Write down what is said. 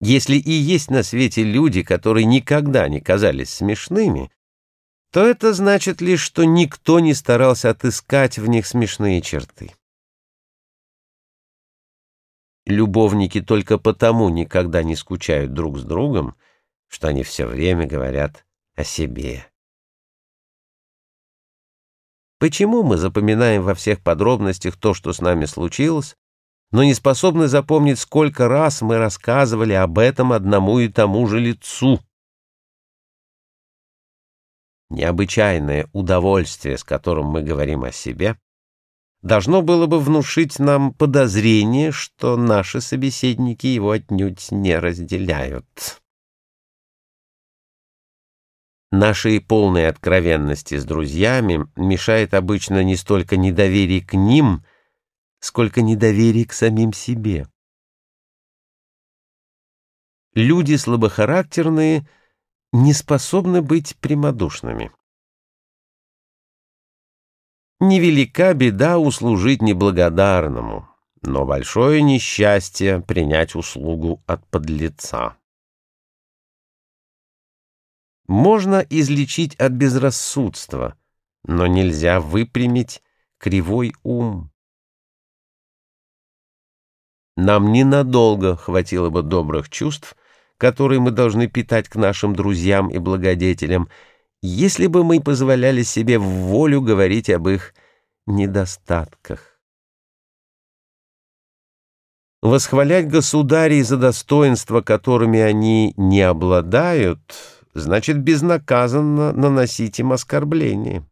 Если и есть на свете люди, которые никогда не казались смешными, то это значит лишь, что никто не старался отыскать в них смешные черты. Любовники только потому никогда не скучают друг с другом, что они все время говорят о себе. Почему мы запоминаем во всех подробностях то, что с нами случилось, но не способны запомнить, сколько раз мы рассказывали об этом одному и тому же лицу? Необычайное удовольствие, с которым мы говорим о себе, должно было бы внушить нам подозрение, что наши собеседники его отнюдь не разделяют. Нашей полной откровенности с друзьями мешает обычно не столько недоверие к ним, сколько недоверие к самим себе. Люди слабохарактерные не способны быть прямодушными. Невелика беда услужить неблагодарному, но большое несчастье принять услугу от подлеца. Можно излечить от безрассудства, но нельзя выпрямить кривой ум. Нам ненадолго хватило бы добрых чувств, которые мы должны питать к нашим друзьям и благодетелям, если бы мы позволяли себе в волю говорить об их недостатках. Восхвалять государей за достоинства, которыми они не обладают, значит безнаказанно наносить им оскорбление.